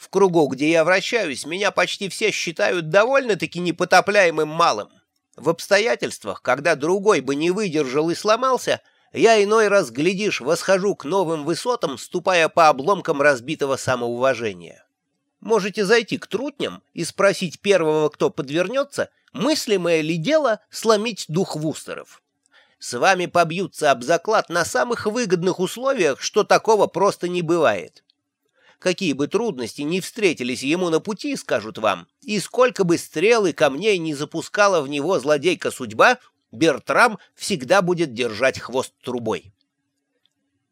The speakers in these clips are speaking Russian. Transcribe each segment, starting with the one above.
В кругу, где я вращаюсь, меня почти все считают довольно-таки непотопляемым малым. В обстоятельствах, когда другой бы не выдержал и сломался, я иной раз, глядишь, восхожу к новым высотам, ступая по обломкам разбитого самоуважения. Можете зайти к трутням и спросить первого, кто подвернется, мыслимое ли дело сломить дух вустеров. С вами побьются об заклад на самых выгодных условиях, что такого просто не бывает. Какие бы трудности ни встретились ему на пути, скажут вам, и сколько бы стрел и камней не запускала в него злодейка судьба, Бертрам всегда будет держать хвост трубой.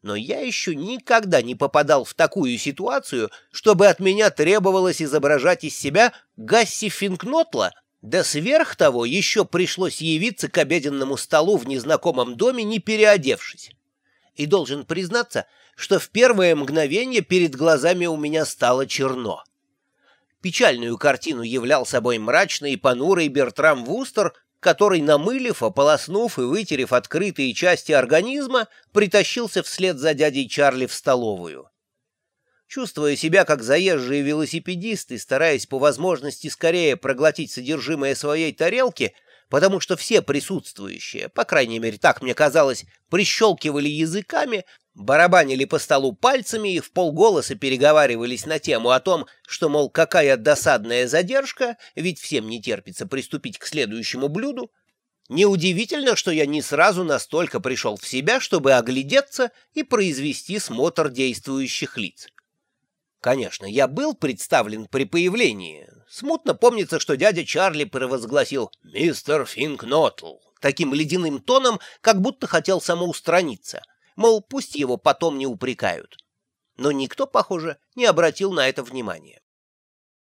Но я еще никогда не попадал в такую ситуацию, чтобы от меня требовалось изображать из себя Гасси Финкнотла, да сверх того еще пришлось явиться к обеденному столу в незнакомом доме, не переодевшись. И должен признаться, что в первое мгновение перед глазами у меня стало черно. Печальную картину являл собой мрачный и понурый Бертрам Вустер, который, намылив, ополоснув и вытерев открытые части организма, притащился вслед за дядей Чарли в столовую. Чувствуя себя как заезжие велосипедисты, стараясь по возможности скорее проглотить содержимое своей тарелки, потому что все присутствующие, по крайней мере так мне казалось, прищелкивали языками, барабанили по столу пальцами и в полголоса переговаривались на тему о том, что, мол, какая досадная задержка, ведь всем не терпится приступить к следующему блюду, Неудивительно, что я не сразу настолько пришел в себя, чтобы оглядеться и произвести смотр действующих лиц. Конечно, я был представлен при появлении. Смутно помнится, что дядя Чарли провозгласил «Мистер Финкнотл» таким ледяным тоном, как будто хотел самоустраниться. Мол, пусть его потом не упрекают. Но никто, похоже, не обратил на это внимания.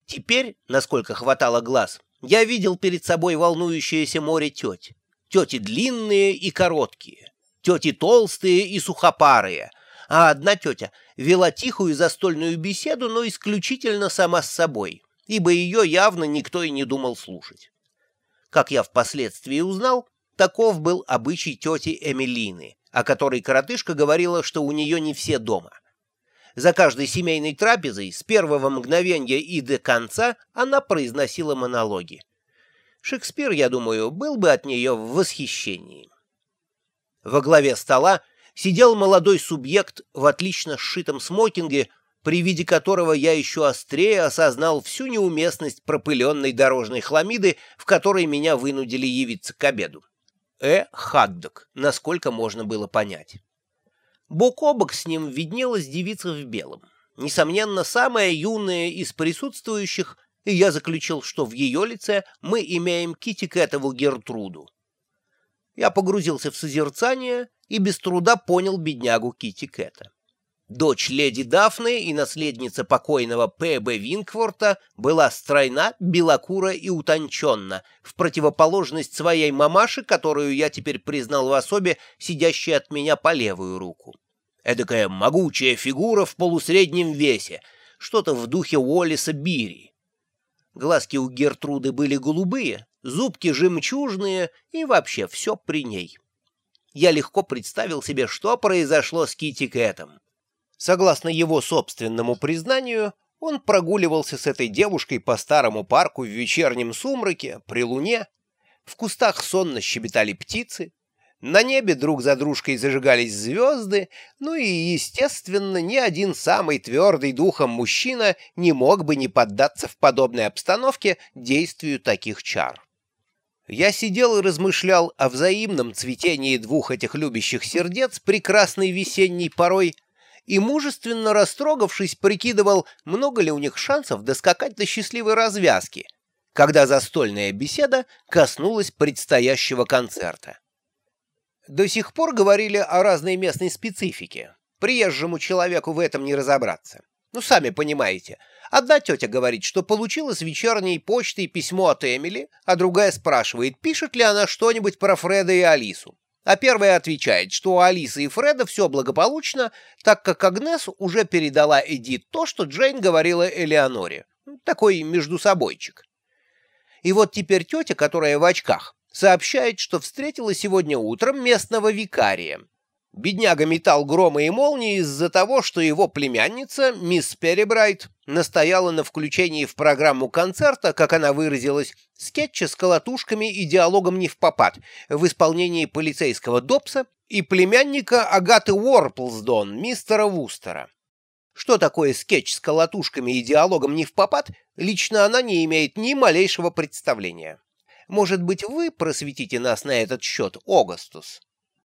Теперь, насколько хватало глаз, я видел перед собой волнующееся море теть. Тети длинные и короткие, тети толстые и сухопарые — а одна тетя вела тихую застольную беседу, но исключительно сама с собой, ибо ее явно никто и не думал слушать. Как я впоследствии узнал, таков был обычай тети Эмилины, о которой коротышка говорила, что у нее не все дома. За каждой семейной трапезой с первого мгновения и до конца она произносила монологи. Шекспир, я думаю, был бы от нее в восхищении. Во главе стола сидел молодой субъект в отлично сшитом смокинге, при виде которого я еще острее осознал всю неуместность пропыленной дорожной хламиды, в которой меня вынудили явиться к обеду. Э. Хаддок, насколько можно было понять. Бок о бок с ним виднелась девица в белом. Несомненно, самая юная из присутствующих, и я заключил, что в ее лице мы имеем Китекэтову Гертруду. Я погрузился в созерцание и без труда понял беднягу Китекэта. Дочь леди Дафны и наследница покойного П.Б. Винкворта была стройна, белокура и утонченна, в противоположность своей мамаше, которую я теперь признал в особе, сидящей от меня по левую руку. Эдакая могучая фигура в полусреднем весе, что-то в духе Уоллиса Бири. Глазки у Гертруды были голубые, зубки жемчужные и вообще все при ней я легко представил себе, что произошло с Кити Кэтом. Согласно его собственному признанию, он прогуливался с этой девушкой по старому парку в вечернем сумраке, при луне. В кустах сонно щебетали птицы, на небе друг за дружкой зажигались звезды, ну и, естественно, ни один самый твердый духом мужчина не мог бы не поддаться в подобной обстановке действию таких чар. Я сидел и размышлял о взаимном цветении двух этих любящих сердец прекрасной весенней порой и, мужественно растрогавшись, прикидывал, много ли у них шансов доскакать до счастливой развязки, когда застольная беседа коснулась предстоящего концерта. До сих пор говорили о разной местной специфике. Приезжему человеку в этом не разобраться. Ну, сами понимаете, Одна тетя говорит, что получила с вечерней почтой письмо от Эмили, а другая спрашивает, пишет ли она что-нибудь про Фреда и Алису. А первая отвечает, что у Алисы и Фреда все благополучно, так как Агнес уже передала Эдит то, что Джейн говорила Элеоноре. Такой междусобойчик. И вот теперь тетя, которая в очках, сообщает, что встретила сегодня утром местного викария. Бедняга метал громы и молнии из-за того, что его племянница, мисс Перебрайт, настояла на включении в программу концерта, как она выразилась, скетча с колотушками и диалогом не в попад в исполнении полицейского Добса и племянника Агаты Уорплсдон, мистера Вустера. Что такое скетч с колотушками и диалогом не в попад, лично она не имеет ни малейшего представления. Может быть, вы просветите нас на этот счет, Огастус?